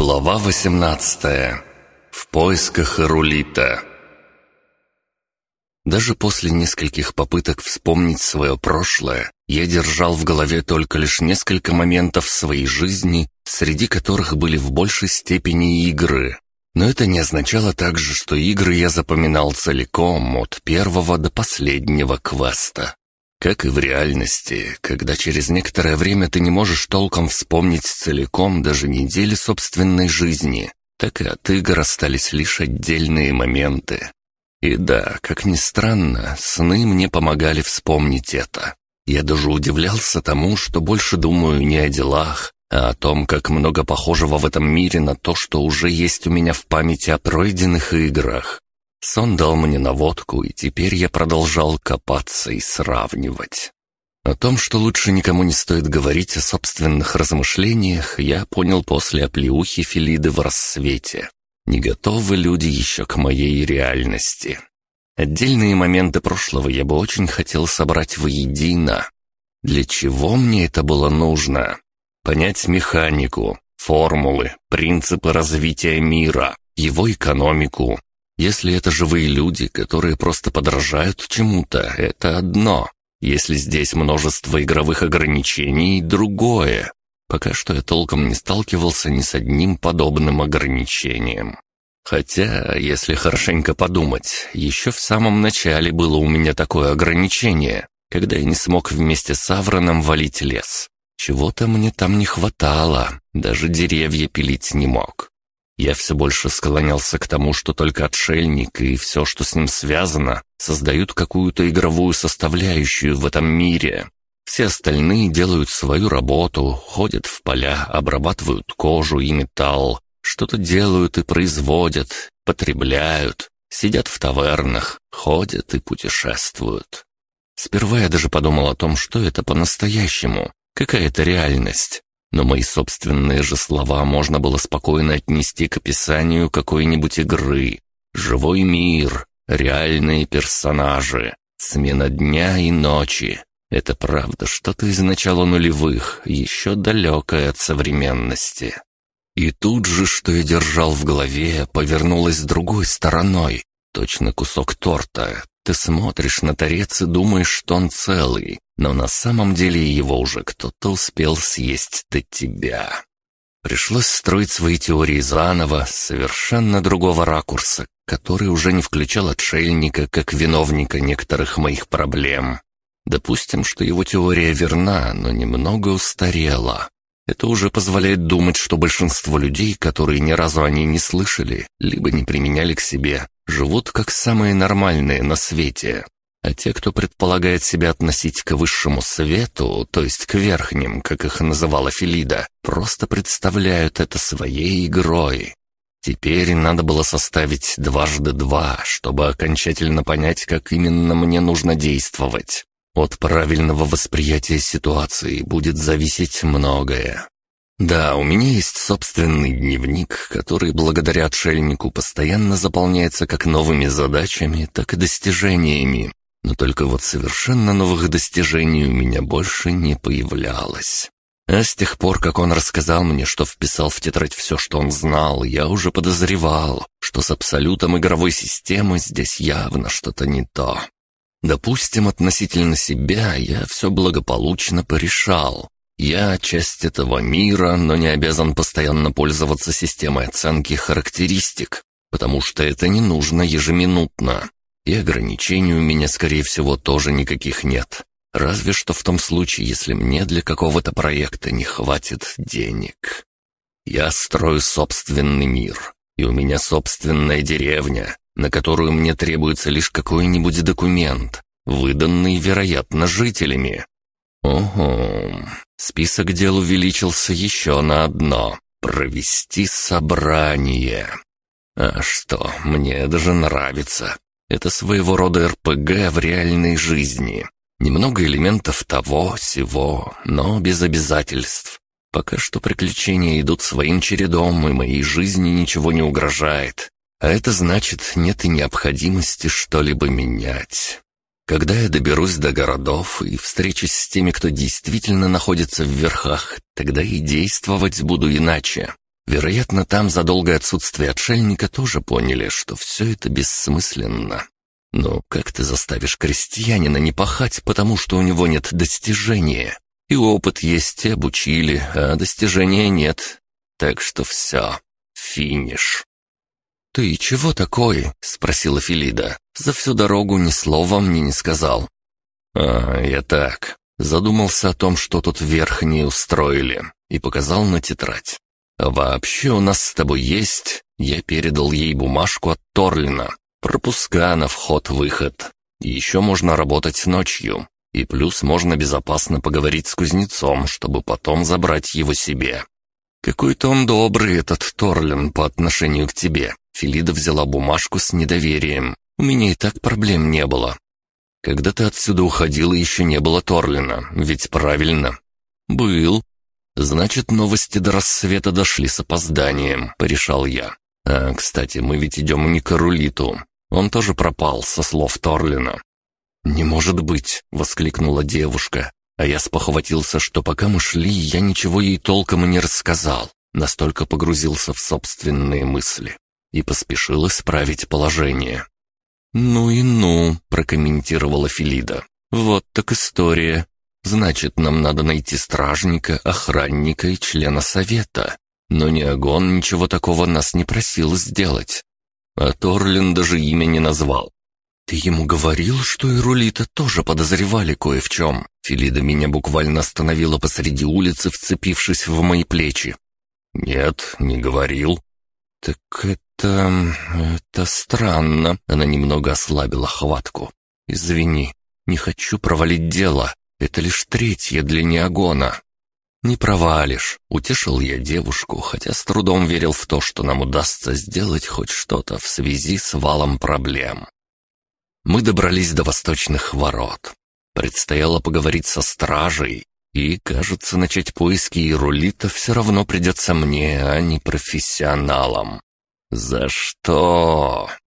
Глава 18. В поисках Рулита. Даже после нескольких попыток вспомнить свое прошлое, я держал в голове только лишь несколько моментов своей жизни, среди которых были в большей степени игры. Но это не означало также, что игры я запоминал целиком, от первого до последнего квеста. Как и в реальности, когда через некоторое время ты не можешь толком вспомнить целиком даже недели собственной жизни, так и от игр остались лишь отдельные моменты. И да, как ни странно, сны мне помогали вспомнить это. Я даже удивлялся тому, что больше думаю не о делах, а о том, как много похожего в этом мире на то, что уже есть у меня в памяти о пройденных играх. Сон дал мне наводку, и теперь я продолжал копаться и сравнивать. О том, что лучше никому не стоит говорить о собственных размышлениях, я понял после оплеухи Филиды в рассвете. Не готовы люди еще к моей реальности. Отдельные моменты прошлого я бы очень хотел собрать воедино. Для чего мне это было нужно? Понять механику, формулы, принципы развития мира, его экономику, если это живые люди, которые просто подражают чему-то, это одно. Если здесь множество игровых ограничений, другое. Пока что я толком не сталкивался ни с одним подобным ограничением. Хотя, если хорошенько подумать, еще в самом начале было у меня такое ограничение, когда я не смог вместе с Авроном валить лес. Чего-то мне там не хватало, даже деревья пилить не мог. Я все больше склонялся к тому, что только отшельник и все, что с ним связано, создают какую-то игровую составляющую в этом мире. Все остальные делают свою работу, ходят в поля, обрабатывают кожу и металл, что-то делают и производят, потребляют, сидят в тавернах, ходят и путешествуют. Сперва я даже подумал о том, что это по-настоящему, какая это реальность. Но мои собственные же слова можно было спокойно отнести к описанию какой-нибудь игры. Живой мир, реальные персонажи, смена дня и ночи. Это правда что-то из начала нулевых, еще далекое от современности. И тут же, что я держал в голове, повернулось другой стороной. Точно кусок торта. Ты смотришь на торец и думаешь, что он целый, но на самом деле его уже кто-то успел съесть до тебя. Пришлось строить свои теории заново, совершенно другого ракурса, который уже не включал отшельника как виновника некоторых моих проблем. Допустим, что его теория верна, но немного устарела. Это уже позволяет думать, что большинство людей, которые ни разу о ней не слышали, либо не применяли к себе, живут как самые нормальные на свете. А те, кто предполагает себя относить к высшему свету, то есть к верхним, как их называла Филида, просто представляют это своей игрой. Теперь надо было составить дважды два, чтобы окончательно понять, как именно мне нужно действовать. От правильного восприятия ситуации будет зависеть многое. Да, у меня есть собственный дневник, который благодаря отшельнику постоянно заполняется как новыми задачами, так и достижениями. Но только вот совершенно новых достижений у меня больше не появлялось. А с тех пор, как он рассказал мне, что вписал в тетрадь все, что он знал, я уже подозревал, что с абсолютом игровой системы здесь явно что-то не то. Допустим, относительно себя я все благополучно порешал. Я часть этого мира, но не обязан постоянно пользоваться системой оценки характеристик, потому что это не нужно ежеминутно. И ограничений у меня, скорее всего, тоже никаких нет. Разве что в том случае, если мне для какого-то проекта не хватит денег. Я строю собственный мир, и у меня собственная деревня, на которую мне требуется лишь какой-нибудь документ, выданный, вероятно, жителями. Ого, список дел увеличился еще на одно — провести собрание. А что, мне даже нравится. Это своего рода РПГ в реальной жизни. Немного элементов того, сего, но без обязательств. Пока что приключения идут своим чередом, и моей жизни ничего не угрожает. А это значит, нет и необходимости что-либо менять. Когда я доберусь до городов и встречусь с теми, кто действительно находится в верхах, тогда и действовать буду иначе. Вероятно, там за долгое отсутствие отшельника тоже поняли, что все это бессмысленно. Но как ты заставишь крестьянина не пахать, потому что у него нет достижения? И опыт есть, и обучили, а достижения нет. Так что все, финиш. «Ты чего такой?» — спросила Филида. «За всю дорогу ни слова мне не сказал». «А, я так. Задумался о том, что тут верхние устроили, и показал на тетрадь. Вообще у нас с тобой есть...» Я передал ей бумажку от Торлина. Пропуска на вход-выход. Еще можно работать ночью. И плюс можно безопасно поговорить с кузнецом, чтобы потом забрать его себе. Какой-то он добрый, этот Торлин, по отношению к тебе. Филида взяла бумажку с недоверием. У меня и так проблем не было. Когда ты отсюда уходила, еще не было Торлина, ведь правильно? Был. «Значит, новости до рассвета дошли с опозданием», — порешал я. «А, кстати, мы ведь идем не к Рулиту. Он тоже пропал, со слов Торлина». «Не может быть!» — воскликнула девушка. А я спохватился, что пока мы шли, я ничего ей толком не рассказал. Настолько погрузился в собственные мысли. И поспешил исправить положение. «Ну и ну», — прокомментировала Филида. «Вот так история. Значит, нам надо найти стражника, охранника и члена совета. Но Неогон ничего такого нас не просил сделать. А Торлин даже имя не назвал. «Ты ему говорил, что и Рулита тоже подозревали кое в чем?» Филида меня буквально остановила посреди улицы, вцепившись в мои плечи. «Нет, не говорил». «Так это... это странно». Она немного ослабила хватку. «Извини, не хочу провалить дело. Это лишь третье для неогона. «Не провалишь», — утешил я девушку, хотя с трудом верил в то, что нам удастся сделать хоть что-то в связи с валом проблем. Мы добрались до восточных ворот. Предстояло поговорить со стражей, и, кажется, начать поиски Ирулита все равно придется мне, а не профессионалам. «За что?»